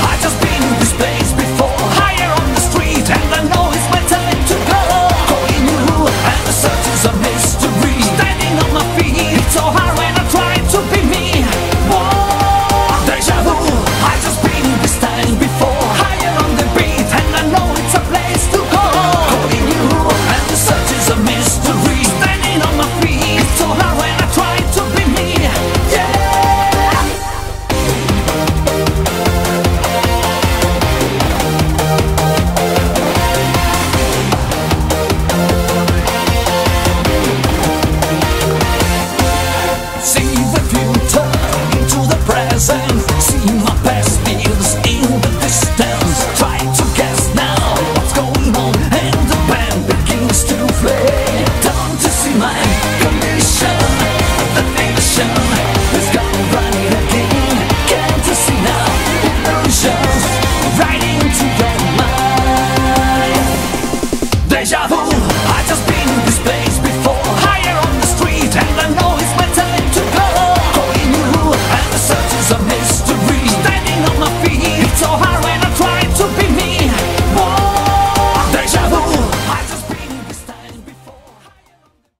I just been in this place